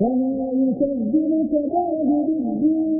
فما يكذبك بعد بالدين